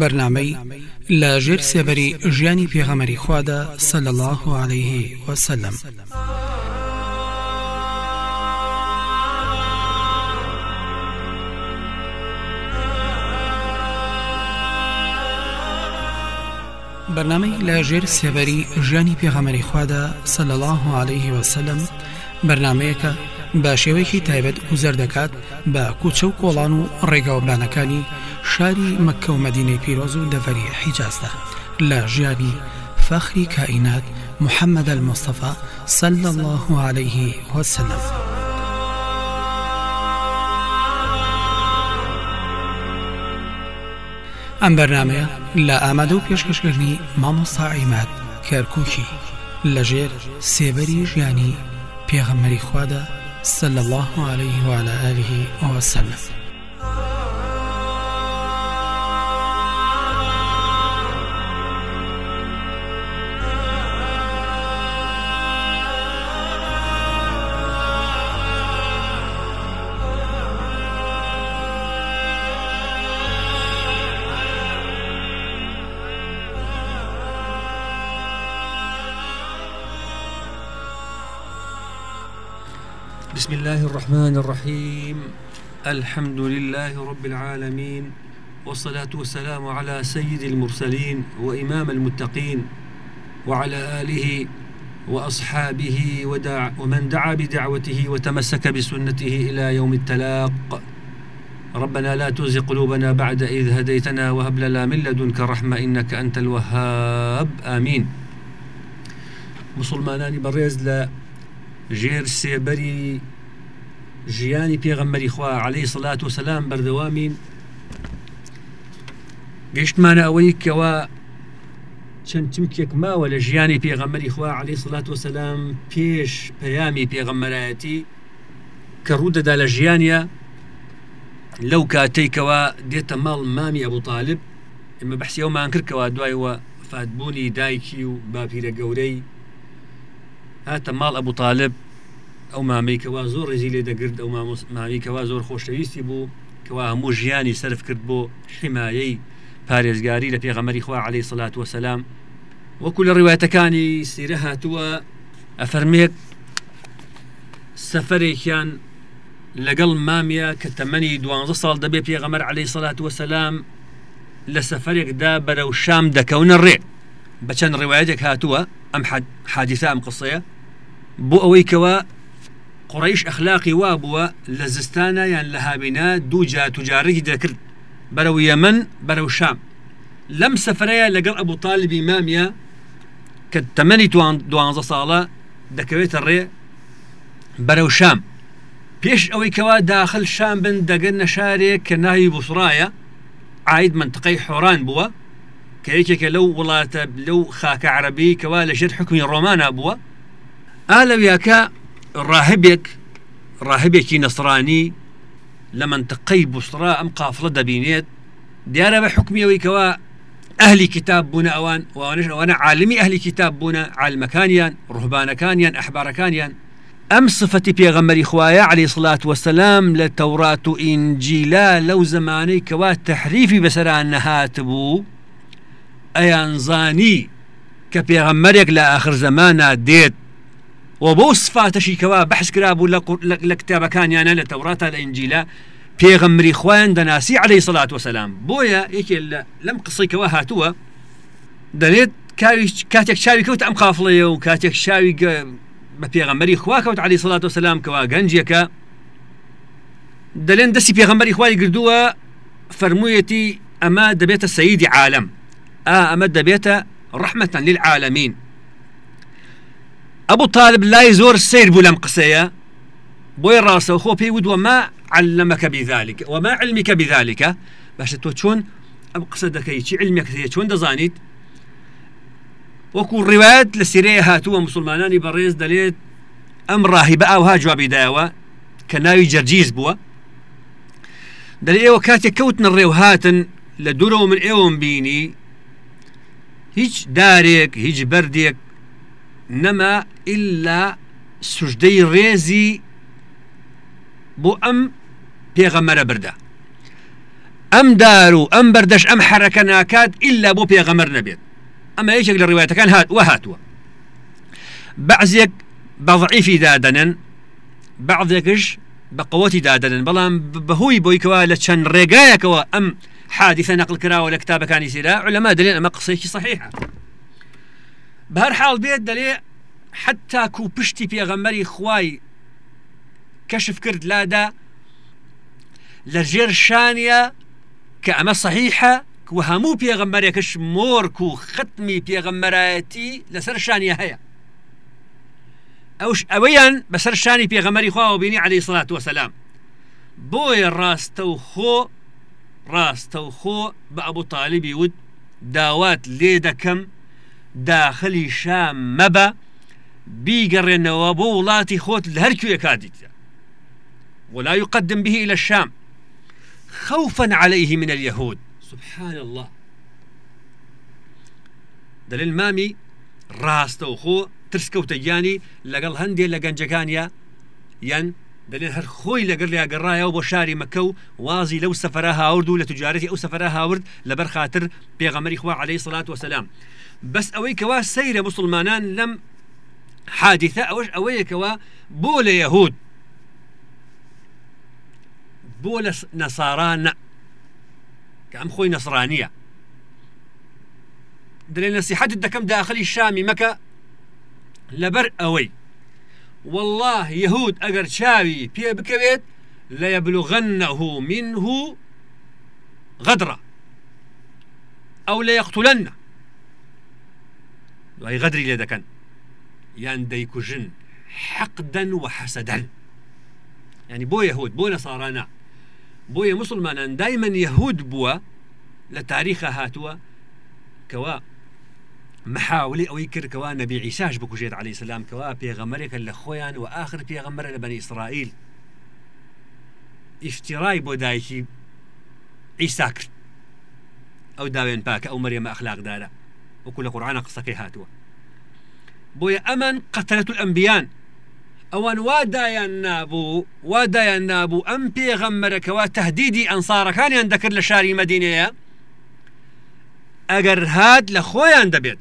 بەرنمەی لە ژێر سێبەری ژیانی پێغەمەری خوادا سەل الله عليه وسلم. بەرنمەی لە ژێر سێبەری ژیانی پێغەمەری خوادا سەل الله عليه وسلم بەرنمەیەکە بە شێوەیەکی تایبەت گوزەر دەکات بە کوچە و کۆڵان و ڕێگاوبلانەکانی شاری مەکە و مدینەی پیرۆز و دەڤەری حیجازدا لە ژیانی فەخری کائینات محەممەد المستەفا صلى الله عليه وسلم. ئەم بەرنمەیە لە ئامادە و پێشکەشکردنی مامۆستاعیمات کەرکووکی لەژێر سێبەری ژیانی پێغەمەری خوادا صلى الله عليه وعلى آله وسلم. بسم الله الرحمن الرحيم الحمد لله رب العالمين والصلاة والسلام على سيد المرسلين وإمام المتقين وعلى آله وأصحابه ودع ومن دعا بدعوته وتمسك بسنته إلى يوم التلاق ربنا لا تزغ قلوبنا بعد إذ هديتنا وهب لنا من لدنك رحمة إنك أنت الوهاب آمين مسلمانان بريز لا ژێر سێبەری ژیانی پێغەمبەری خوا عليه سڵات و سەسلام بەردەوامین گەشتمانە ئەوەی کەەوە چەند چمکێک ماوە لە ژیانی پێغەمبەری خوا عليه سڵات و سەسلام پێش پەیامی پێغەمبەرایەتی کە ڕوودەدا لە ژیانە لەو کاتێکەوە دێتە ماڵ مامی ئەبوو طالب ئمە بەحسی ئەومان کردکەوە دوایەوە فاتبوونی دایکی و باپیرە گەورەی. هاتە ماڵ طالب ئەو مامەیکەوا زۆر ڕێزی لێ دەگرت ئەو مامیکەوا زۆر خۆشەویستی بوو کەوا هەموو ژیانی سرف کرد بۆ حیمایەی پارێزگاری لە پێغەمەری خوا عليه سلات وسلام وەکو لە ڕوایەتەکانی سیرە هاتووە ئەفەرمێک سەفرێکیان لەگەڵ مامە کە تەمەنی دوانزە ساڵ دەبێ پێغەمەر عليه سلات وسلام لە سەفرێکدا بەرەو شام دەکەونە ڕێ. بە چەند ڕێوایەتێک هاتووە ئەم حادیثە ئەم قسەیە. بۆ ئەوەی کەوە قڕیش ئەخلاقی وا بووە لە زستانە یان لە هابینا دوو جا توجارێکی دەکرد بەرەو یەمن بەرەو شام لەم سەفرەیە لەگەڵ ئەبوو تاالبی مامیە کە تەمەنی دوانزە ساڵە دەکەوێتە ڕێ بەرەو شام. پێش ئەوەی کەوا داخل شام بن کە ناوی بوسڕایە عید منطقەی حۆران بووە کە یەکێکە لەو وڵاتە لەو خاکە عربی کەوا لە ژێر حکومی ڕۆمانە بووە ئالەویاکە ڕاهبێک ڕاهبێکی نەسرانی لە منطقەی بوسرا قافڵە دەبینێت دیارە بە حکمیەوەی کەوا ئەهلی کتاب بوون ئەوان وانش ئەوانە عالمی ئەهلی کتاب بوونە عالمەکانیان ڕوهبانەکانیان ئەحبارەکانیان ئەم سفەتی پێغەمەری خوایە علی سڵات وەسەسلام لە تەورات و ئینجیلا لەو زمانەی کەوا تەحریفی بەسەران نەهات بوو ئەیان زانی آخر زمانە دێت و بۆ سفاتەشی کەوا بەحس کرا بوو لە کتابەکانیانە لە تەوراتە لە ئنجیلا پێغەمری خوۆیان دەناسی عليه سڵات وسلام بۆیە یەکێ لەم قسەیکەوە هاتووە دەرێت کاتێک چاوی کەوت ئەم قافڵەیە و کاتێک شاوی بە پێغەمبەری خواکەوت علی سڵات وسلام کەوا گەنجەکە دەلێن دەستی پێغەمبەری خوای گردووە فەرموویەتی ئەمە دەبێتە سەیدی عالم. ئەمە دەبێتە ڕحمەتەن للعالمین ئەبوو طالب لای زۆر سیر بوو لەم قسەیە بۆی ڕاستە خۆ پێی ودووە ما علمەکە بذلك وما علمك بذلك. باشە تۆ چۆن ئەم قسە دەکەی چی علمێک هەیە چۆن دەزانیت وەکو ڕیوات لە سیرەیە هاتووە مسلمانانی بەڕێز دەلێت ئەم ڕاهیبە ئاوها جوابی دایەوە کە ناوی جەرجیز بووە دەل ئێوە کاتێک کەوتنە ڕێو هاتن لە دوورەوە من ئێوەم بینی هیچ دارێک هیچ بەردێک نەما ئللا سوژدەی ڕێزی بۆ ئەم پێغەمەرە بردە ئەم دار و ئەم بەردەش ئەم حرەکە ناکات ئللا بۆ پێغەمەر نەبێت ئەمە یەکێک لە ڕوایەتەکان هات بەضعیفی دادەنن بەعضێکش بە قوتی دادەنن بەڵام بەهۆی بۆیکەوە لە چەند ڕێگایەکەوە ئەم حادثە نەقل کراوە لە کتابەکانی سیرا علەما دەلێن ئەمە قسەیەکی صحیحە بەر حاڵ بێت دەلێ حتا و پشتی پێغەمەری خوای کەشف کرد لادا لە ژێر شانە کە ئەمە صحیحە و هەموو پێغەمبەرێکش مۆرک و ختمی پێغەمبەرایەتی لەسەر شانە هەیە. ئەوش ئەوەیان بەسەر شانی پێغەمەری خواوە بینی عليه سڵات وسلام بۆیە ڕاستە و خۆ ڕاستە و خۆ بە ئەبوو تاالبی ود داوات لێ دەکەم داخلی شام مەبە بیگەڕێنەوە بۆ وڵاتی خۆت لە هەرکوێ کاتیتە ولا يقدم به إلى الشام. خوفا عليه من اليهود. سبحان الله. دليل مامي راستە و خۆ ترسکەوتە گیانی لەگەڵ هەندێک لە گەنجەکانە یان دەلێن هەر خۆی لەگەر گەڕایەوە بۆ شاری مەکە و وازی لەو سەفرە هاورد و لە تجارەتی ئەو سەفرە هاورد لەبەر خاطر پێغەمەری خوا عليه سڵات وسلام بەس ئەوەی کەوا سەیرە مسلمانان لەم حادثە ئەوش ئەوەیەکەوە بۆ لە یەهود بۆ لە نەساران کە ئەم خۆی نەسرانیە دلێ دەکەم داخلی شامی مەکە لەبەر ئەوەی والله يهود ئەگەر چاوی پێ بکەوێت لە يبلغنه منه غدرة. أو لا يقتلن دوای غدری لێ دەکەن یان دەیکوژن حقدا وحسدا. يعني بۆ يهود بۆ نەسارانە بۆیە مسلمانان دایمەن یهود بووە لە تاریخە هاتووە کەوا محاولی ئەوەی کردکەوە نەبی عیساش بکوژێت علی سلام کەوا پێغەمەرێکە لە خۆیان و آخر پێغەمەرە لە بەنی ئیسرائیل ئیفتیڕای بۆ دایکی ئیسا کرد ئەو داوێن پاکە وەکو لە قورآانە قسەکەی هاتووە بۆیە ئەمن قەتەرەت ئەمبیان ئەوان وادایان نابوو وادایان نابوو ئەم پێغەممەرەکەەوە تهدیدی ئەنسارەکانیان دەکرد لە شاری مدینەیە ئەگەر هات لە خۆیان دەبێت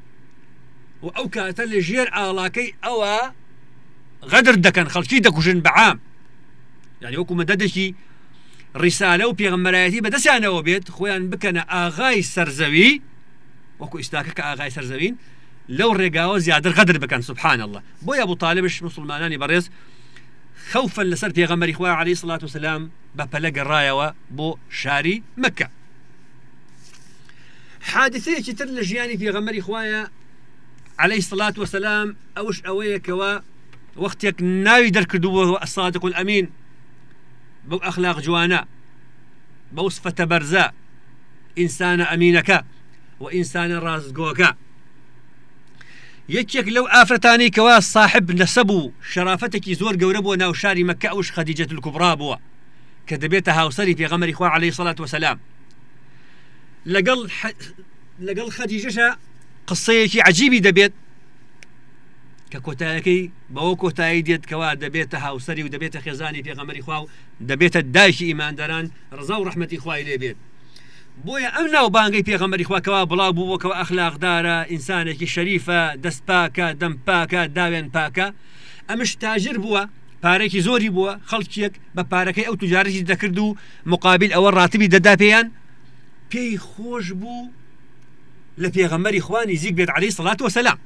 و ئەو کاتە لە ژێر ئاڵاکەی ئەوە غەدر دەکەن خەڵکی دەکوژن بەعام یعنی وەکو مەدەدەشی ڕیسالە و پێغمەرایەتی بەدەستیانەوە بێت خۆیان بکەنە ئاغای سەرزەوی ئیستاکە کە ئاغای سەرزەوین لەو ڕێگاوە زیاتر غەدر بکەن سبحان الله بۆ أبو طالبش مسلمانانی بەڕێز خوفا لەسەر پێغەمەری خوا عليه سلاات وسلام بە پەلە گەڕایەوە بۆ شاری مەکە. حادثەیەکی تر لە ژیانی پێغەمەری خوایە عليه الصلاة والسلام أوش أويك و وقتك ناوي دەرکردووە الصادق الأمين. بو أخلاق جوانا بو صفة برزا إنسان أمينك وإنسان رازقوك یەکێک لەو ئافرەتانی کەوا صاحب نەسەب و شرافەتێکی زۆر گەورە بووە ناو شاری مەکە ئەوش خەدیجەت کوبرا بووە کە دەبێتە هاوسری پێغەمەری خوا عليه الصلاة والسلام لەگەڵ لەگەڵ خەدیجەشە قسەیەکی عجیبی دەبێت کە کۆتایەکەی بەوە کۆتایی دێت کەوا دەبێتە هاوسری و دەبێتە خێزانی پێغەمەری خوا و دەبێتە دایشی ئیمانداران ڕزا و ڕحمەتی خوای لێبێت بۆیە ئەم ناو بانگی پێغەمەری خواکەوە بڵاو بووەکەەوە ئەخلاقدارە ئینسانێکی شەریفە دەست پاکە دەم پاکە داوێن پاکە. ئەمش تاژر بووە پارێکی زۆری بووە خەڵکیەک بە پارەکەی ئەو توجارەتی دەکرد و مقابل ئەوە ڕاتبی دەدا پێیان. پێی خۆش بوو لە پێغەمەری خوانی زیک بێت عليه سڵات وسلام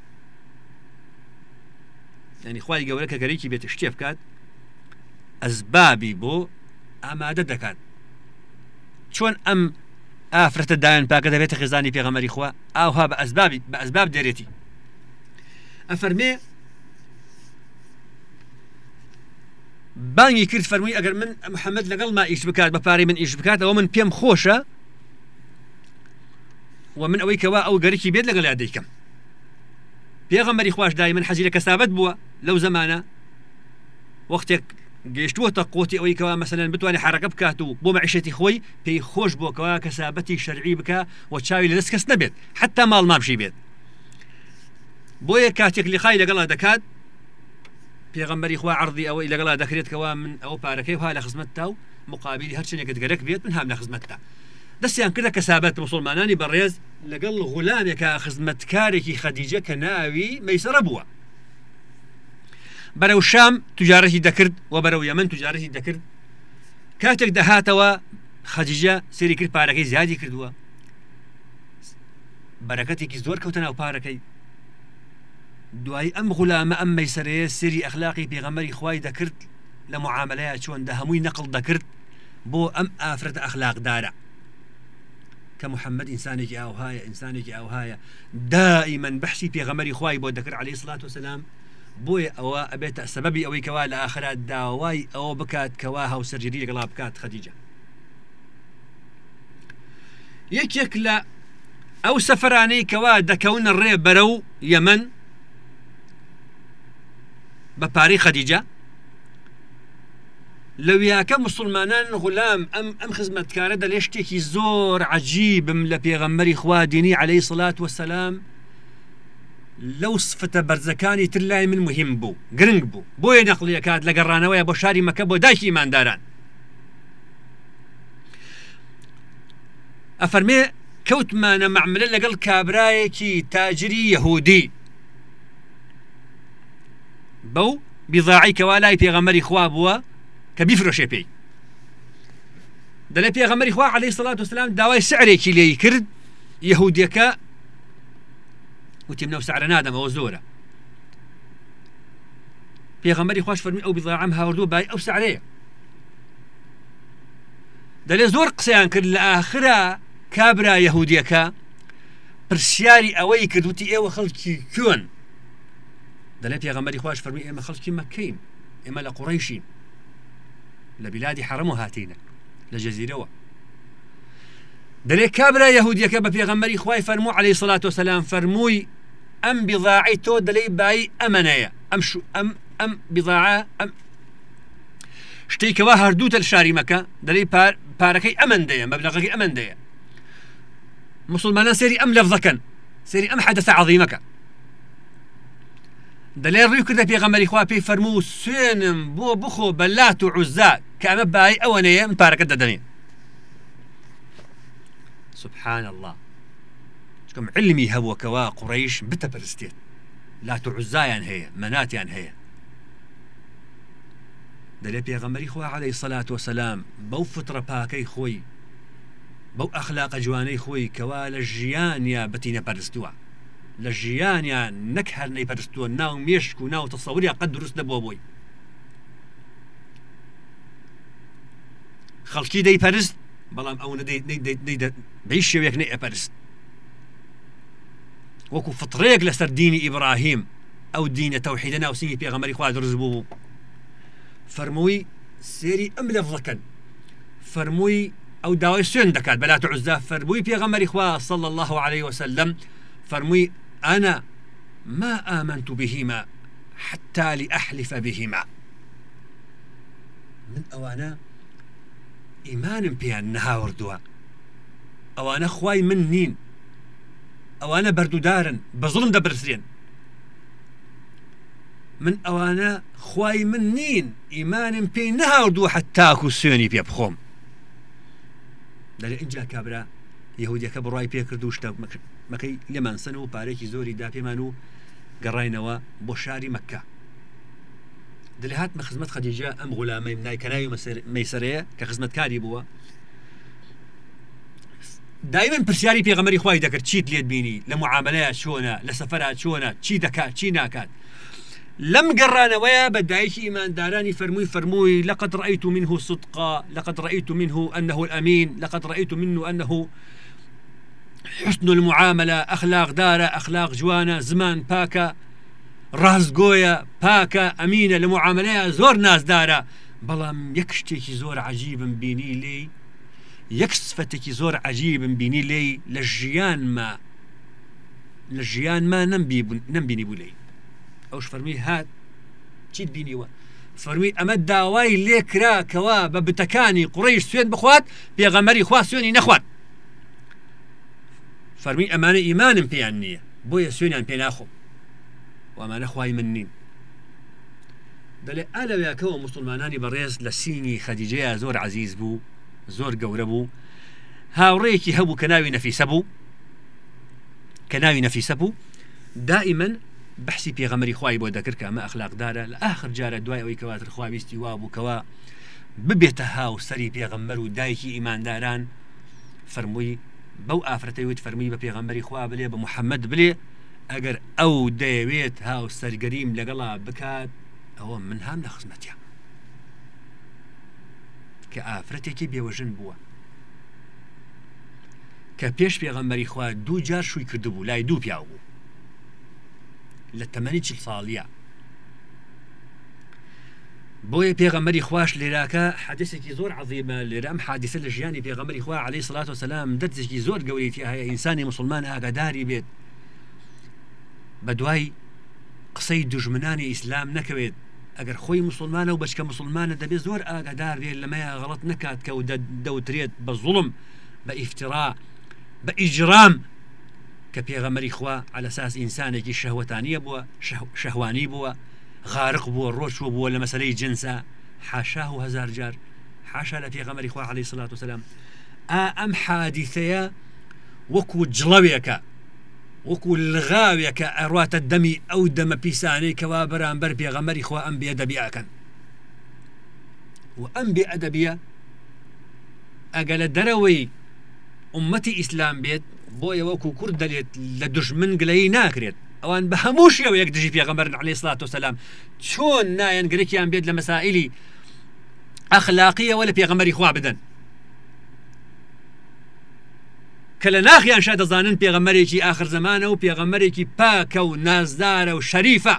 ینی خوای گەورە کە گەرەی بێت شتێ بکات ئەسبابی بۆ ئامادە دەکات. چۆن ئەم ئافرەتە دایان پاکە دەبێتە خێزانی پێغەمەری خوا. ئاوها بە ئەسبابی بە ئەسباب دەرێتی. ئەفەرمێ بانگی کرد فەرمووی ئەگەر من محەممەد لەگەڵ ما ئیش بکات بە پارەی من ئیش بکات ئەوە من پێم خۆشە و من ئەوەی کەوا ئەو گەرەی بێت لەگەڵ یادەیکەم پێغەمەری خوش دای من حەزی لە کەسابەت بووە لەو زمانە وەختێک گەشتووەتە قوتی ئەوەی کەوا مەسەن بتوانێت حرەکە بکات و بۆ مەعیشەتی خۆی پێی خۆش بۆکەوە کەسابەتی شەرعی بکە و چاوی لە دەست کەس نەبێت. حتا ماڵ مامشی بێت. بۆیە کاتێک لیخای لەگەڵا دەکات پێغمبەری خوا عردی ئەوەی لەگەڵا دەکرێتکەوە من ئەو پارەکەی ها لە خزمەت تا و مقابلی هەرچنێکت گەرەک بێت من هام لە خزمەتتا دەستیان کردە کەسابەت مسلمانانی بەڕێز لەگەڵ غولامێکە خزمەتکارێکی خەدیجە کە ناوی مەیسرە بووە. بەرەو شام توجارەتی دەکرد و بەرەو یەمن توجارەتی دەکرد. کاتێک دەهاتەوە خەجیجە سێری کرد پارەکەی زیادی کردووە. بەرەکەتێکی زۆر کەوتە ناو پارەکەی. دوای ئەم غولامە ئەم مەیسەرەیە سری ئەخلاقی پێغەمەری خی دەکرد لە معاملەیە چۆن دە هەمووی نەقل دەکرد بۆ ئەم ئافرەت ئەخلاقدارە. کە محەممەد ئینسانێکی ئاوهایە ئینسانێکی ئاوهایە. دائیمەن بەحسی پێغەمەری خی بۆ دەکرد عليه سلات وسلام بۆیە ئەوە ئەبێتە سەبەبی ئەوەی کەوا لە ئاخرات داوای ئەوە بکات کەوا هاوسەرجری لەگەڵا بکات خەدیجە یەکێک لە ئەو سەفرانەی کەوا دەکەون ڕێ بەرە و یەمن بە پارەی خەدیجە لەویاکە مسلمانان غلام ئەم ئەم خزمەتکارە دەلێ شتێکی زۆر عجیبم لە پێغەممەری خوا دینی عليهەی سڵات وسلام لەو سفتە بەرزەکانی تر لای من مهم بوو گرنگ بوو. بۆیە نەقلیەکات لە گەڕانەوەی بۆ شاری مەکە بۆ دایکی ئیمانداران ئەفەرمێ کەوتمانە معملە لەگەڵ کابراایەکی تاجری یەهودی. بەو بیضاعی کەوا لای پێغەمەری خوا بووە کە بیفرۆشێ پێی. دەلێ پێغەمەری خوا عليه سڵات وسلام داوای سعرێکی لێی کرد یەهودیەکە وتیم نەو سعرە نادەمەوە زۆرە پێغەمەری خوش ئەو بیضاعم هاوردوو بای ئەو سعرەیە دەلێ زۆر قسەیان کرد لە ئاخرا کابرا یەهودیەکە پرسیاری ئەوەی کردوتی ئێوە خەڵکی کوێن دەلێت پێغەمەری خوش فەرمی ئێمە خەڵکی مەکەین ئێمە لە قوڕیشین لە بیلادی حرم و هاتینە لە جەزیرەوە دەلێ کابرا یەهودیەکە بە پێغەمەری خی فەرمو عليه سڵات و سلام فەرمووی ئەم بضاعی تۆ دەلەی بای ئەمەنەیە ئەم ئەم ئەم بضاعە ئەم شتێکەوە هەردووتە شاری مەکە دەلی پارەکەی ئەمەندەیە مەبلغەکەی ئەمەندەیە مسلمانان سێری ئەم لەفظەکەن سێری ئەم حدەثە عظیمەکە دەلێ ڕووی کردە پێغەمەری خوا پێی فەرموو سوێنم بۆ بخۆ بەلات و عوزا کە ئەمە بای ئەوەنەیە من پارەکە دەدەنێ سبحان الله. چکەم علمی هەبووکەوە قڕیش بتە پرستێت لا تو عزایان هەیە مناتیان هەیە. دەلێ پێغەمەری خوا عليه سەلات وسلام بەو فترە پاکەی خۆی بەو ئەخلاقە جوانەی خۆی کەوا لە ژیانیا بەتینە پەرستووە. لە ژیانیان نەک هەر نەی پەرستووە ناو مێشک و ناو تەسەوریا قەت دروست نەبووە بۆی. خەڵکی دەی پەرست بەڵام ئەو دەی شێوێک نەی ئەپەرست وەکو فترەیەک لەسەر دینی ئیبراهیم ئەو دینە تەوحیدە ناوسنگی پێغەمەری خوا دروست بوو فەرمووی سێری ئەم لە فڵەکەن فەرمووی ئەو داوای سوێن دەکات بەلات عزدا فەرمووی پێغەمەری خوا صل الله عليه وسلم. فەرمووی أنا ما آمنت بهما حتى لأحلف بهما. من أوانا إيمان بيان نهاوردوا. أوانا خواي من نين أوانا بردودارن بظلم دبرسرين من أوانا خواي من نين إيمان بيان نهاوردوا حتى أكو سيوني بيا بخوم دەێ اینجا کابرا یهودیەکە بڕای پێکرد و شتە مەکەی لێمانسن و پارێکی زۆری دا پێمان و گەڕینەوە بۆ شاری مەکە دلهات مە خزمەت خەدیجە ئەم غولامەی نایکەناوی مەسەرەیە کە خزمەتکاری بووە. دایمەن پرسیاری پێغەمەری خی دەکرد چیت لێت بینی لە معاملەیە چۆنە لە سەفرا چۆنە چی دەکات چی ناکات. لم قرانويا بدايش إيمان داراني فرموي فرموي لقد رأيت منه صدقا لقد رأيت منه أنه الأمين لقد رأيت منه أنه حسن المعاملة أخلاق دارة أخلاق جوانة زمان باكا ڕازگۆیە پاکە ئەمینە لە معاملەیە زۆر نازدارە بەڵام یەک شتێکی زۆر عجیبم بینی لێ یەک سفەتێکی زۆر عجیبم بینی لێ لە ژیانما لە ژیانما نەمبینی بوو لێ ئەوش فەرمی هات چیت بینیوە فەرمی ئەمە داوای لێکراکەوە بە بتەکانی قڕیش سوێن بخوات پێغەمەری خوا سوێنی نەخوات فەرمی ئەمانە ئیمانم پێیان نییە بۆیە سوێنیان پێ ناخۆم وامانە خوای من نین دەڵێ ئالەوەکەەوە مسلمانانی بەڕێز لە سینی خەدیجەیە زۆر عزیز بوو زۆر گەورە بوو. هاوڕێکی هەبوو کە ناوی نەفیسە بوو. کە ناوی نەفیسە بوو. دائما بەحسی پێغەمەری خوای بۆ دەکرد کە ئەمە ئەخلاقدارە لە آخر جارە دوای ئەوەی کەواتر خواویستی وا بووکەوە. ببێتە هاو سەری پێغەمبەر و دایکی ئیمانداران. فەرمووی بەو ئافرەتەوت فەرمی بە پێغەمبەری خوا بلێ بە محەممەد بلێ. هاو سەرگەریم لەگەڵا بکات ئەوە من هام لە خزمەتیا کە ئافرەتێکی بێوەژن بووە. کە پێش پێغەمبەری خوا دوو جار شووی کردبوو لای دوو پیا بوو. لە تەمەنی چل ساڵیە. بۆیە پێغەمەری خوش لێراکە حدثێکی زۆر عظیمە لێرام حادثە لە ژیانی پێغەمەری خوا عليه سلاات وسلام دەرزێکی زۆر گەوریتی هەیە ئینسانی مسلمان ئاگاداری بێت. بە دوای قسەی دژمنانی ئیسلام نەکەوێت. ئەگەر خۆی مسلمانە و بەچکە مسلمانە دەبێت زۆر ئاگادار بێت لەمەیە غڵت نکات کە دەوترێت بە زوڵم بە ئیفترا بە ئیجرام کە پێغەمەری خوا علەساس ئینسانێکی شەهوەتانیە بووە شەهوانی بووە غارق بووە ڕۆچوە بووە لە مەسلەی جنسە حاشاه و هزار جار. حاشا لە پێغەمەری خوا عليه سلاات وسلام ئەم حادیثەیە وەکو جڵەوێکە وەکو لغاوێکە ئەڕاتە دەمی ئەو دەمە پیسانەی کەوا بەرامبەر پێغەمەری خوا ئەم بێ دەبیاکەن و ئەم بێ ئەدەبیە ئەگە لە دەرەوەی ئومەتی ئیسلام بێت بۆیە وەکو کورد دەلێت لە دژمن گلەی ناکرێت ئەوان بە هەموو شێوە یەک دژی پێغەمبەر علی سلات و سلام چۆن نایەن گرێکیان بێت لە مەسائلی ئەخلاقیەوە لە پێغەمەری خوا بدەن کە لە ناخیان شا دەزانن پێغەمەرێکی آخر زمانە و پێغەمەرێکی پاکە و نازدارە و شەریفە.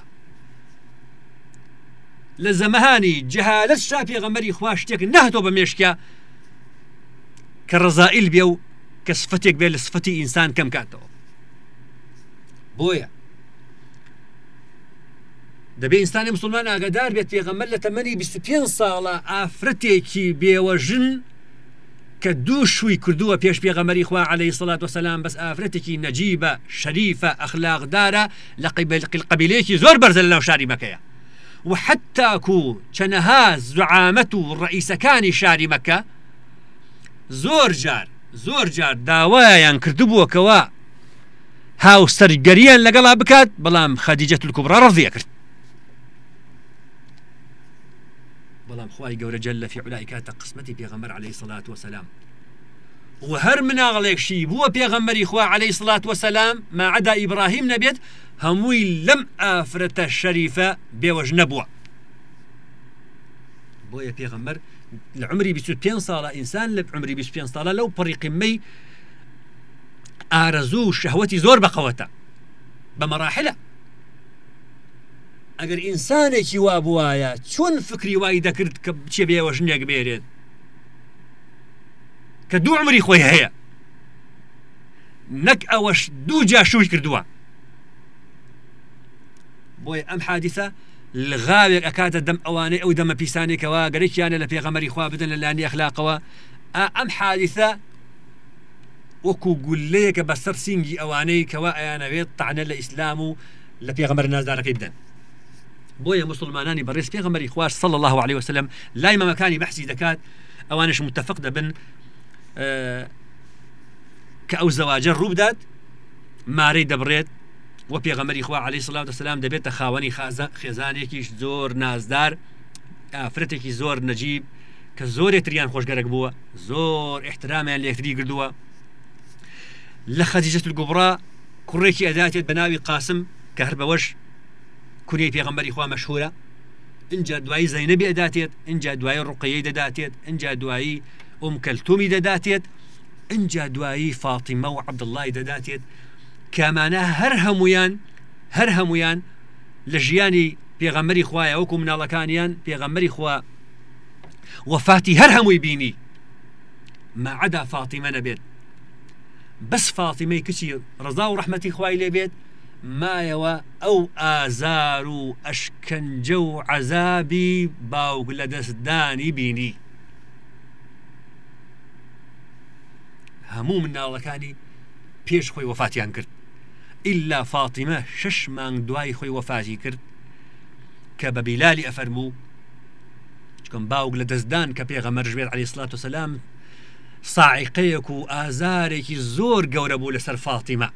لە زەمەهانی جهالت شا پێغەمەری خوا شتێک نهاتۆ بە مێشکە کە ڕزائیل بێ و کە سفتێک بێ لە سفەتی ئینسان کەم کاتەوە. بۆیە دەبێ ئینسانی مسلمان ئاگدار بێت پێغەمەر لە تەمەنی 25 ساڵە ئافرەتێکی بێوەژن کە دوو شووی کردووە پێش پێغەمەری خوا عليه سڵات وسلام بەس ئافرەتێکی نەجیبە شەریفە ئەخلاقدارە لە قبیلێکی زۆر بەرزە لەو شاری مەکەیە وحتاکو چەنەها زعامەت و ڕئیسەکانی شاری مەکە زۆر جار زۆر جار داوایان کردبووەکەوە هاو سەرگەریان لەگەڵا بکات بەڵام خەدیجە کوبرا ڕەضیە کرد بەڵام خی گەورە جل لە فیعلای کاتە قسمەتی پێغەمبەر عليه سڵات وسلام و هەر مناغڵێکشی بووە پێغەمبەری خوا عليه سڵات وسلام ما عدا ئیبراهیم نەبێت هەمووی لەم ئافرەتە شەریفە بێوەژ نەبووە بۆیە پێغەمبەر لە عمری 25 ساڵە ئینسان لە عمری 25 ساڵە لەو پڕیقمەی ئارەزوو شەهوەتی زۆر بەقەوەتە بە مەراحلە ئەگەر ئینسانێکی وا بواە چۆن فکری وای دەکرد کە بچێ بێوە ژنێک بێرێت کە دوو عمری خۆی هەیە. نەک ئەوەش دوو جا شووی کردووە. بۆی ئەم حادیثە لغاوێک ئەکاتە دەم ئەوانەی ئەو دەمە پیسانێکەوە گەرەکیانە لە پێغەمەری خوا بدن لە لانی ئەخلاقەوە. ئەم حادیثە وەکو گولەیەکە بەسەر سینگی ئەوانەی کەوا ئەیانەوێت تاانە لە ئیسلام و لە پێغەمەر نازدارەکەی بدەن. بۆیە مسلمانانی بەڕێز پێغەمەری خوش صل الله عليه وسلم لای مەمەکانی بەحسی دەکات ئەوانش متفق دەبن کە ئەو زەواجە ڕووبدات مارەی دەبڕێت وە پێغەمەری خوا عليه سلااو دەسلام دەبێتە خاوەنی خێزانێکیش زۆر نازدار ئافرەتێکی زۆر نەجیب کە زۆرێ تریان خۆشگەرەك بووە زۆر احترامیان لەکتری کردووە. لە خەدیجەت گوبڕا کوڕێکی ئەداتێت بە ناوی قاسم کە هەر بەوەش کوری پێغمبەری خوا مەشهورە اینجا دوایی زەینەبی ئەداتێت اینجا دوای ڕقەیە دەداتێت اینجا دوایی ئۆم کەلتومی دەداتێت اینجا دوایی فاتیمە و عبدڵای دەداتێت کامانە هەر هەمویان هەر هەمویان لە ژیانی پێغەمەری خوایە وەکو مناڵەکانیان پێغەمەری خوا وەفاتی هەر هەمووی بینی. ماعدا فاتیمە نەبێت. بەس فاتیمەی کچی ڕزا و ڕحمەتی خوای لێبێت مایەوە ئەو ئازار و ئەشکەنجە و عذابی باوک لە دەستدانی بینی. هەموو مناڵەکانی پێش خۆی وفاتیان کرد. ئللا فاتیمە شش مانگ دوای خۆی وەفاتی کرد کە بە بیلالی ئەفەرموو چکم باوک لە دەستدان کە پێغەمەر ژێت علی سلات و سەسلام ساعقەیەک و ئازارێکی زۆر گەورە بوو لەسەر فاتیمە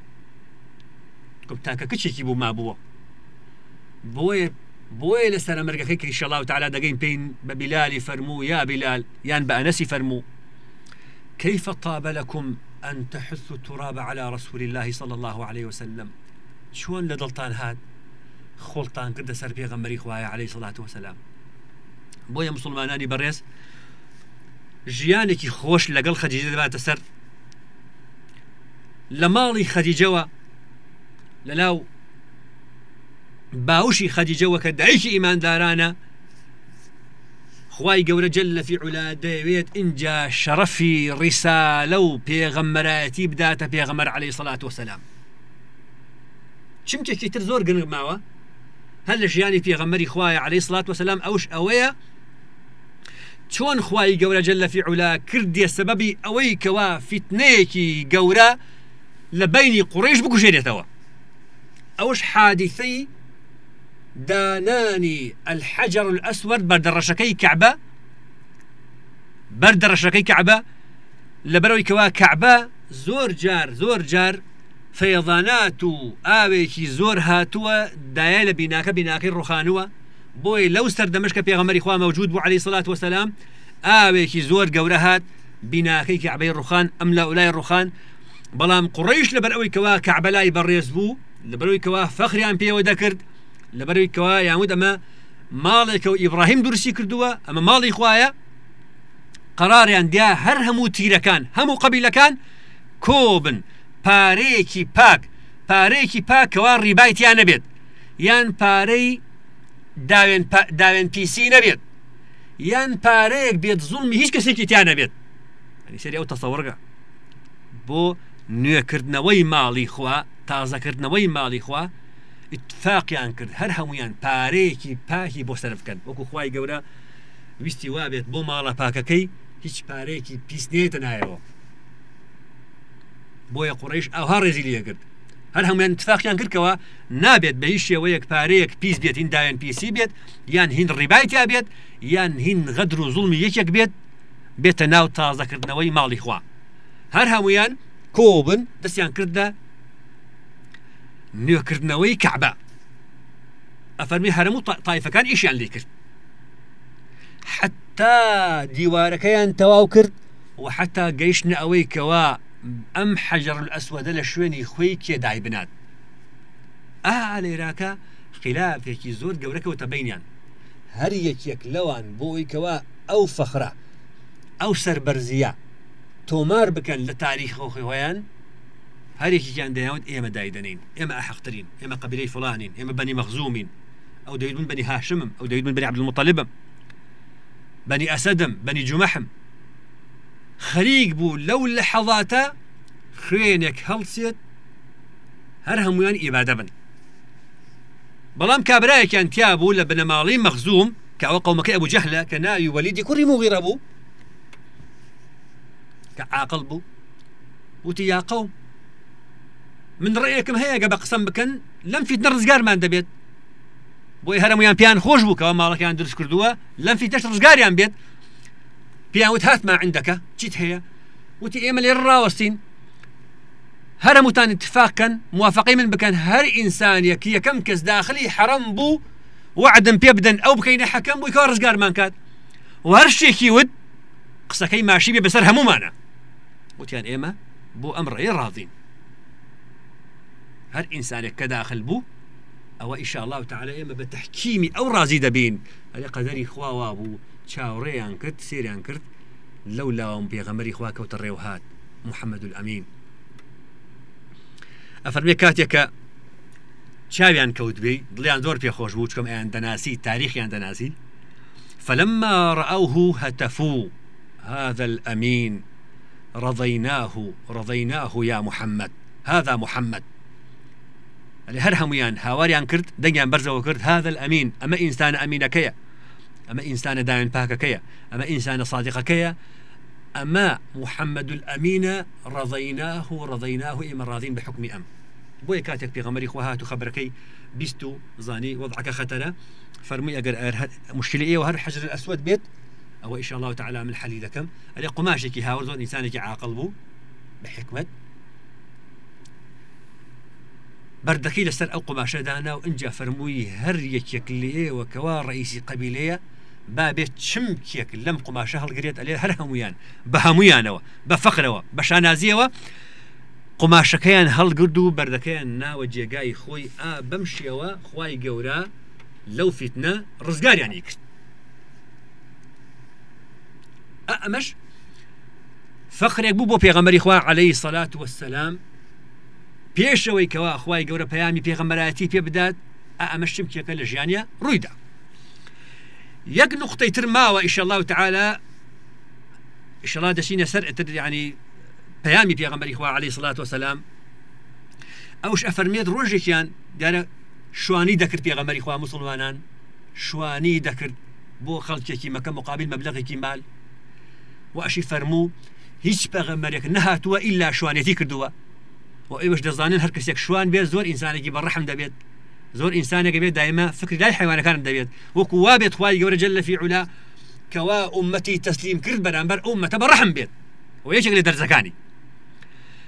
کم تاکە کچێکی بوو ما بووە. بۆیە بۆیە لەسەر مەرگەکەی کە شڵاو و تعالا دەگەین پێین بە بیلالی فەرموو یا بلال یان بە ئەنەسی فەرموو. كيف طاب لكم أن تحثوا التراب على رسول الله صلى الله عليه وسلم؟ شلون لدلتان هاد؟ خۆڵتان کردە سەر پێغەمەری خوایە عليه سڵات وسلام بۆیە مسلمانانی بەڕێز ژیانێکی خۆش لەگەڵ خەجیجە دەباتە لە ماڵی خەدیجەوە لە ناو باوشی خەدیجەوە کە دایکی ئیماندارانە خی گەورە جل لە فیعلا دەوێت اینجا شەرەفی ڕیسالە و پێغەممەرایەتی بداتە پێغەمەر عليه سڵات وسلام چمکێکی تر زۆر گەنگ ماوە هەر لە ژیانی پێغەمەری خوایە عليه سڵات وسلام ئەوش ئەوەیە چۆن خی گەورە جل لە فیعلا کردێ سەبەبی ئەوەی کەوا فیتنەیەکی گەورە لە بینی قڕێش بکوژێنێتەوە؟ ئەوش حادیثەی داناني الحجر الأسود بردرشكي كعبة؟ بردرشكي كعبة؟ لبروي كوا كعبة؟ زور جار زور جار. فيضانات ئاوێکی زۆر هاتووە دایە لە بیناکە بیناکەی ڕوخانووە بۆی لەو سەردەمەشکە پێغەمەری خوا مەوجود بوو علی سڵات وسلام ئاوێکی زۆر گەورە هات. بیناکەی کەعبەی ڕوخان ئەم لە ئولای ڕوخان بەڵام قڕیش لەبەر ئەوەی کەوا کەعبەلای بەڕێز لەبەرەوەی کەوا فەخریان پێوە دەکرد لەبەروی کەوا یامود ئەمە ماڵێکە و ئیبراهیم درستی کردووە ئەمە ماڵی خویە قراریان دیا هەر هەموو تیرەکان هەموو قبیلەکان کۆبن پارەیەکی پاک پارەیەکی پاکەوە ڕیبایتیان نەبێت. یان پارەی داوێن پیسی نەبێت. یان پارەیەک بێت زوڵمی هیچ کەسێکی تیان نەبێت. سری ئەو تەسەوەرگە. بۆ نوێکردنەوەی ماڵی خوا تازەکردنەوەی ماڵی خوا اتفاقیان کرد. هەر هەمویان پارەیەکی پاکی بۆ سەرفکەن وەکو خی گەورە ویستی وابێت بۆ ماڵە پاکەکەی هیچ پارەیەکی پیسنێتە نایەوە. بۆیە قڕیش ئەوها ڕێزی لێ کرد. هەر هەمویان اتفاقیان کردکەوە نابێت بە هیچ شێوەیەک پارەیەک پیس بێت هین داوێن پیسی بێت یان هین ڕیبایتیا بێت یان هین غەدر و زوڵمی یەکێک بێت بێتە ناو تازەکردنەوەی ماڵی خوا. هەر هەمویان کۆبن دەستیان کردە نوێکردنەوەی کەعبە ئەفەرمی هەرموو تایفەکان ئیشیان لێ کرد حتا دیوارەکەیان تەواو کرد و حتا گەیشتە ئەوەی کەوا ئەم حەجر ئەسوەدە لە شوێنی خۆی کێدای بنات. ئا لێراکە خلافێکی زۆر گەورەکەوتە بینیان هەر یەکێک لەوان بۆی کەوا ئەو فەخرا ئەو سربەرزیە تۆمار بکەن لە تاریخ خۆیان هەرێکیان دەیاوت ئێمە دایدنین ئێمە ئەحقترین ئێمە قبلەی فلانین ئێمە بەنی مەخزومین ئەو دەیدون بنی هاشمم ئەو دەیدون بنی عبدالمطلبم بني ئەسەدم بنی جومەحم خەریک بوو لەو لە حەڵاتە خوێنێک هەڵسێت هەر هەمویان ئیبادە بن. بەڵام کابراایەکیان تیا بوو لە بنەماڵی مەخزوم کەەوە قومەکە ئەبوو جەهلە کە ناوی وەلیدی کوڕی مغیرە بوو کە عاقل بوو وتی یا قوم. من ڕێیەکم هەیە گە بە قسم بکەن لەم فیت ڕزگارمان دەبێت بۆی هەرمویان پیان خۆش بوو کەەوە ماڵەکەیان درست کردووە لەم فیتەش ڕزگاریان بێت پیاوت هاتما عندەکە چیت هەیە وتی ئێمە لێ ڕاوەستین هەرموتان اتفاقکەن موافقی من بکەن هەر ئینسانیەکی یەکەم کەس داخلی حرم بوو وعدم پێ بدەن ئەو بکەینە حەکەم بووی کار ڕزگارمان کات و هەر شتێکی ود قسەکەی ماشی بێ بەسەر هەمومانە وتیان ئێمە بۆ ئەم ڕێ ڕازین هەر ئینسانێک کە داخل بوو ئەوە ئیشاء الله تعالى بە تحکیمی ئەو ڕازی دەبین ئەلێ قەدەری خواوا بوو چاوڕێیان کرد سێریان کرد لەو لاوم پێغەمەری خوا کەوتە ڕێوهات محەممەد ئەمین ئەفەرمێ کاتێکە چاویان کەوتبی دڵیان زۆر پێخۆش بوو چکەم ئەیان دەناسی تاریخیان دەناسی فلما رأوه هتفوا هذا الأمين رضيناه رضيناه يا محمد هذا محمد. هەر هەمویان هاواریان کرد دەنگیان بەرزەوە کرد هذا الأمين ئینسان ئەمینەکەیە ئەمە ئینسانە داوێن پاکەکەیە. ئەمە ئینسانە صادقەکەیە. ئەمە محەممەد الأمینە ڕضیناه و ڕضیناه و ئێمە ڕادین بە حکمی ئەم بۆیە کاتێک پێغەمەری خواهات و خبرەکەی بیست و زانی وەضعەکە خەتەرە. فەرمووی ئەگەر مشکلی ئێوە هەر حەجر ئەسود بێت ئەوە ئیش الله تعالا من حەلی دەکەم. ئەلێ قماشێکی ئینسانێکی عاقل بوو. بە حکمت. بەردەکەی لەسەر ئەو قماشەدانا و ئەجا فەرمووی هەر یەکێک لێوەکەوا ڕئیسی قبیلەیە با بێت چمکێک لەم قماشە هەڵگرێت ئەلێ هەر هەمویان بە هەمویانەوە بە فەخرەوە بە شانازیەوە. قماشەکەیان هەڵگرد و بەردەکەیان ناوە جێگای خۆی ئا بەم شێوە خی گەورە لەو فیتنە ڕزگاریانی کرد. ئەمەش فەخرێک بوو بۆ پێغەمەری خوا عليهەی سەلات وەسەسلام پێشەوەی کەوا خی گەورە پەیامی پێغەمەراەتی پێ بدات ئەمە شتێکە لە ژیانە ڕوویدا. یەک نقطەی تر ماوە ئیشله و تعاالە ئیشڵا دەچینە سەر ینی پەیامی پێغەمبەری خوا عليه سلاات وسلام ئەوش ئەفەرمێت ڕۆژێکیان دیارە شوانی دەکرد پێغەمەری خوا مسلمانان. شوانی دەکرد بۆ خەڵکێکی مەکە مقابل مەبلغێکی مال. و ئەشی فەرموو هیچ پەغەمەرێک نهاتووە ئللا شوانێتی کردووە. و ئێوەش دەزانن هەر کەسێک شوان بێت زۆر ئینسانێکی بەڕەحم دەبێت زۆر ئینسانێک بێت دایمە فکر لای حیوانەکان دەبێت وەکو وا بێت خوای گەورە جل لە فیعلا کەوا ئومەتی تەسلیم کرد بەرامبەر ئەومەتە بەڕەحم بێت و یەکێک لە دەرزەکانی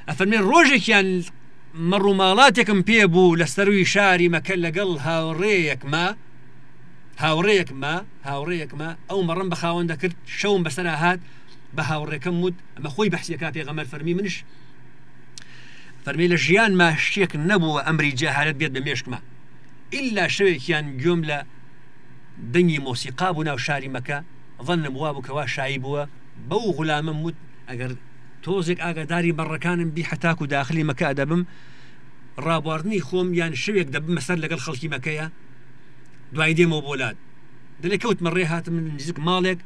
ئەفەرمێ ڕۆژێکیان مەڕووماڵاتێکم پێ بوو لە سەروی شاری مەکە لەگەڵ هاوڕێیەکمە هاوڕێیەکمە هاوڕێیەکمە ئەو مەڕم بە خاوەن دەکرد شەوم بەسەر هاات بە هاوڕێکەکەم وت ئەمە خۆی بەحسیەکە پێغەمەر فەرمی منش. فەرمی لە ژیان ماشتێک نەبووە ئەمری جاهارت بێت بە مێشکمە. ئللا شوێکیان گوێم لە دەنگی مۆسیقا بوو ناو شاری مەکە ظنم وا بووکەوا شایی بووە. بەو غلامم وت ئەگەر تۆزێک ئاگاداری بەڕەکانم بی حتاک و داخلی مەکە دەبم ڕابواردنی خۆم یان شوێک دەبم مەسەر لەگەڵ خەڵکی مەکەیە. دوای دێمەوە بۆلات دەلێ کەوت مەڕێ هاتم نزیک ماڵێک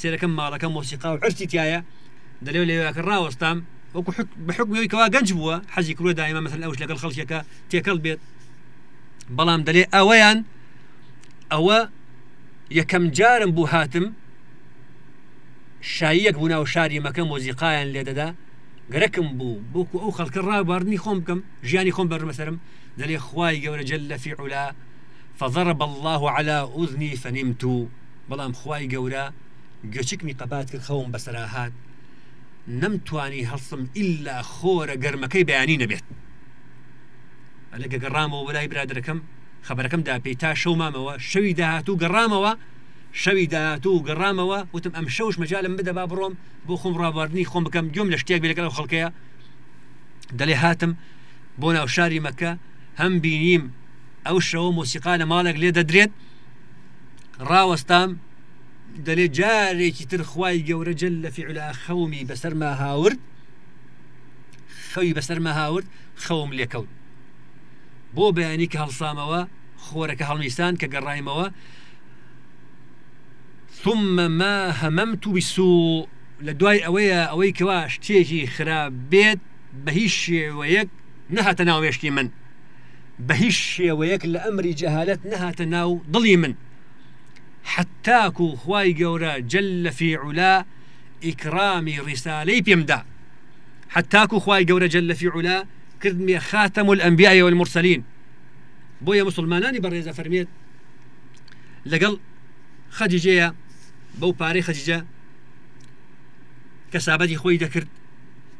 سێرەکەم ماڵەکە مۆسیقا و عرسی تایە. دەلێ لێواکە ڕاوەستام وەکو بەحکمی کەوا گەنج بووە حەزی کرۆ دایمە مەسل ئەوش لەگەڵ خەڵکیەکە تێکەڵ بێت بەڵام دەلێ ئەوەیان ئەوە یەکەم جارم بوو هاتم شاییەک بوو ناو شاری مەکەم مۆزیقایان لێدەدا گەرەکم بوو بۆکو ئەو خەڵکە ڕابواردنی خۆم بکەم ژیانی خۆم بەرمەسەرم دەلێ خوای گەورە جل لە فیعلا فضرب الله على أذني فنمت بەڵام خوای گەورە گوچکمی قەبات کرد خەوم بەسەراهات نەمتوانی هەڵسم ئللا خۆرە گەرمەکەی بەیانی نەبێت. ئەلەگە گەڕامەوە بەلای برادەکەم خبرەکەم دا پێی تا شەو مامەوە شەوی داهاتوو گەڕامەوە شەوی داهاتوو گەڕامەوە وتم ئەم شەوش مەجالم بدە با بڕۆم بۆ خۆم ڕابواردنی خۆم بکەم گوم لە شتێک بێگەڵ خەڵکەیە. دەڵێ هاتم بۆ ناو شاری مەکە هەم بینیم ئەو شەوە مۆسیقا لە ماڵێک لێ دەدرێت. ڕاوەستام دەلێ جارێکی تر خی گەورە جل لە فیعلا خەومی بەسەرما هاورد خەوی بەسەرما هاورد خەوم لێکەوت. بۆ بەیانی کە هەڵسامەوە خۆرەکە هەڵمیستان کە گەڕایمەوە ثم ما هەمەمت بسوو لە دوای ئەوەیە ئەوەی کەوا شتێکی خراپ بێت بە هیچ شێوەیەک نەهاتە ناوێشتی من. بە هیچ شێوەیەک لە ئەمری جەهالت نەهاتە ناو دڵی من. حتاکو و خی گەورە جل لە فیعلا ئیکرامی ڕیسالەی پێمدا حتاکو خی گەورە جل لە فیعلا کردمێ خاتەم و ئەمبیایەوە المرسلین بۆیە مسلمانانی بەڕێزە فەرمێت لەگەڵ خەجیجەیە بەو پارەی خەجیجە کەسابەتی خۆی دەکرد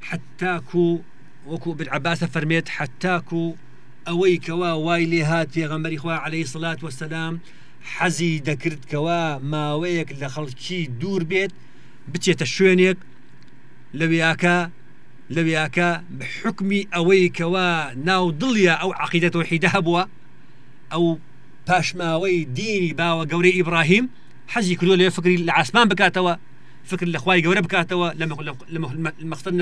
حتاکو وەکو بالعباسە فەرمێت حتاکو ئەوەی کەوا وای لێ هاات پێغەمبەری خوا عليه سلات وسلام حەزی دەکردکەوە ماوەیەک لە خەڵکی دوور بێت بچێتە شوێنێک لەویاکە لەویاکە بحکمی ئەوەی کەوا ناو دڵە ئەو عقیدەت و حیدە هەبووە. ئەو پاشماوەی دینی باوە گەورەی ئیبراهیم حەزی کردو لێ فکری لە ئاسمان بکاتەوە فکر لە خی گەورە بکاتەوە لە مەختن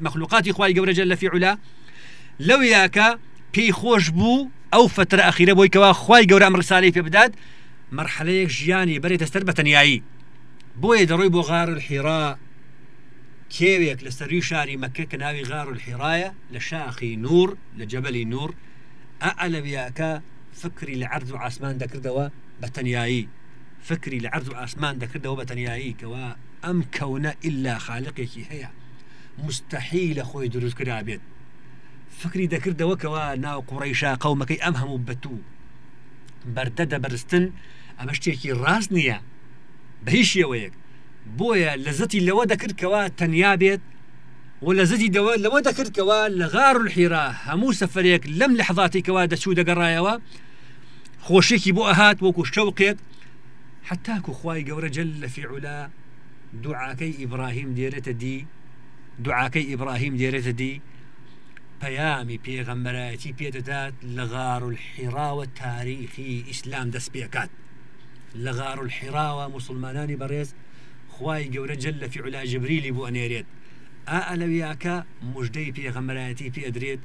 مەخلوقاتی خی گەورە جل لە فیعلا لەویاکە پێی خۆش بوو ئەو فترە ئەخیرە بۆی کەوا خی گەورە ئەمڕسالی پێ بدات ژیانی بەرێتە سەر بە تەنایی بۆیە دەڕۆی بۆ غار لە سەروی شاری مەکە کە ناوی غار الحیرایە لە شاخی نور لە جەبلی نور. ئەلەویاکە فکری لە عرض و ئاسمان دەکردەوە بە تەنایی فکری لە عرض و ئاسمان دەکردەوە بە تەنایی کەەوە ئەم کەونە ئللا خالقێکی هەیە مستحی لە خۆی دروست کرا بێت فکری دەکردەوەکەوە ناو قوڕیشا قومەکەی ئەم هەموو بەتوو بەردە دەبرستن ئەمە شتێکی ڕاست نییە. بە هیچ شێوەیەک بۆیە لەزەتی لەوە دەکردکەوە تەنیا بێت و لەزەتی لەوە دەکردکەوە لە غار و حیرا هەموو سەفرێک لەم لە حڵاتێکەوە دەچوو دەگەڕایەوە. خۆشێکی بۆ ئەهات وەکو شەوقێک. حتاکو خوای گەورە جل لە فیعلا دوعاکەی ئیبراهیم دێرێتە دی. دوعاکەی ئیبراهیم دێرێتە دی. پەیامی پێغەمبەرەتی پێدەدات لە غار الحیراوە تاریخی ئیسلام دەست پێکات لە غار و الحیراوە مسلمانانی بەڕێز خی گەورە جل لە فیعلا جبریلی بۆ ئەنێرێت ئا ئەلەویاکە مژدەی پێغەمبەرەتی پێدرێت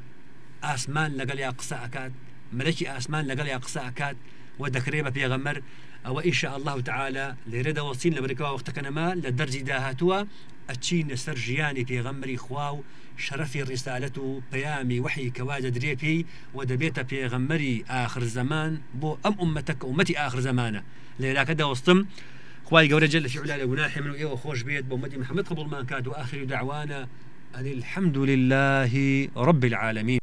ئاسمان لەگەڵ یا قسە ئەکات ملکی ئاسمان لەگەڵ یا قسە ئەکات و دەکرێ بە پێغەمەر ئەوە ئیشە الله وەسین لە بەرکەوە وەختەکەنەما لە دەرجی داهاتووە ئەچینە سەر ژیانی پێغەمبەری خوا و شەرەفی ڕیسالەت و پەیامی وحی کەواجە درێپی و دەبێتە پێغەممەری آخر زمان بۆ ئەم عومەتەکە ومەتی آخر زمانە لێراکە دەوەستم خی گەورە جل في علا لەگونا حمل و خۆش بێت بۆ مدی محمد قبول ما كاد وآخر دعوانا الحمد لله رب العالمين.